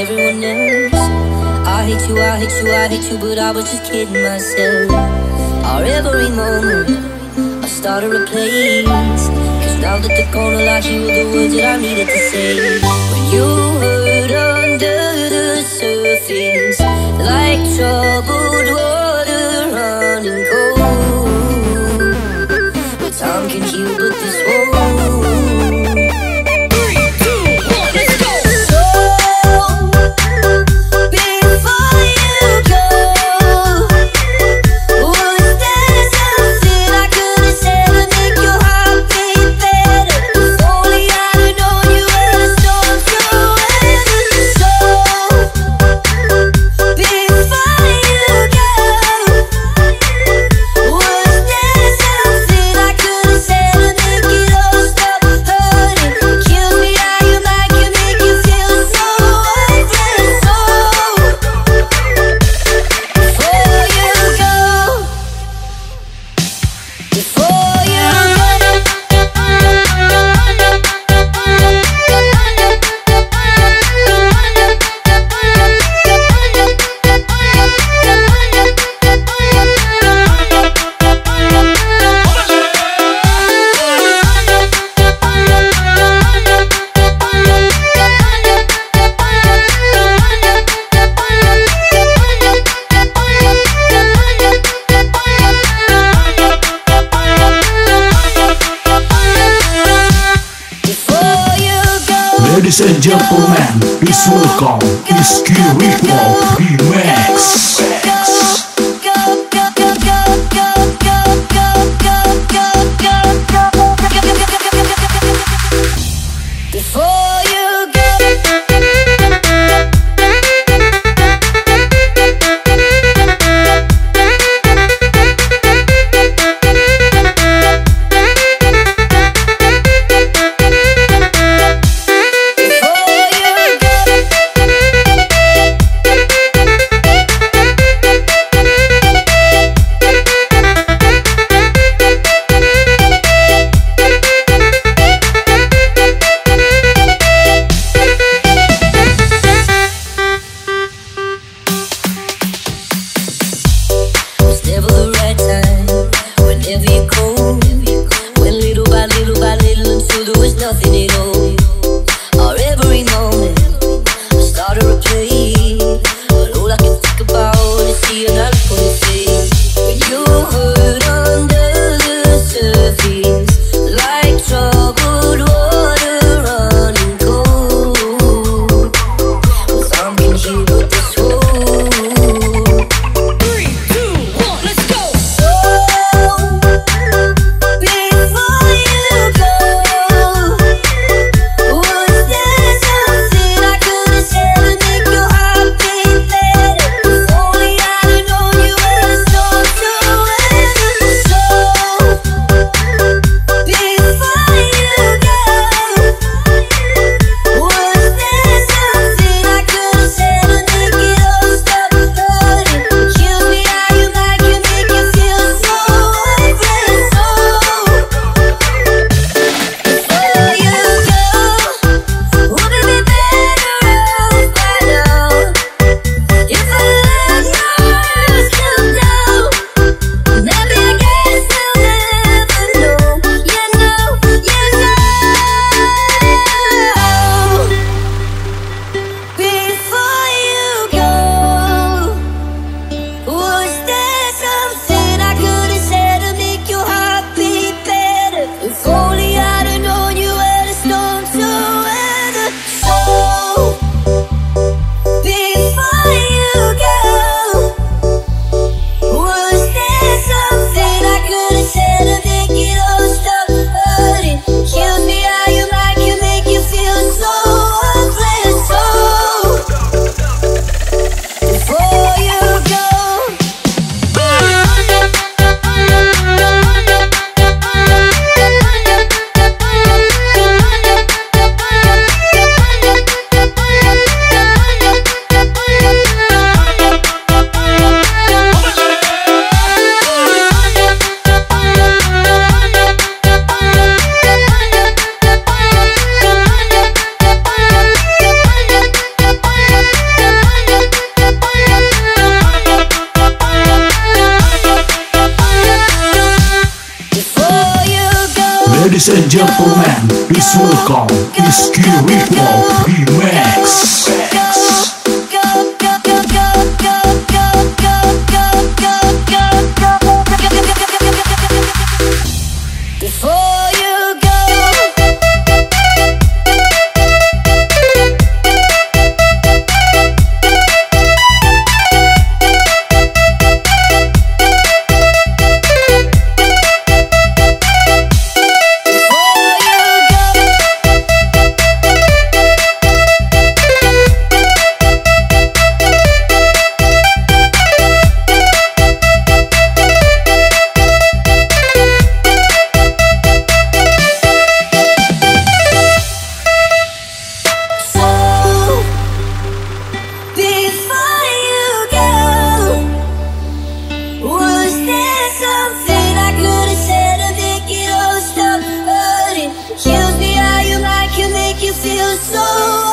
everyone else. I hate you, I hate you, I hate you, but I was just kidding myself. Our every moment, I started a. Cause now that the corner you were the words that I needed to say. When you hurt under the surface, like troubled you and gentlemen, please welcome Iski Ripple Remix. Ladies and gentlemen, please welcome Iski Ripple Remix. Feel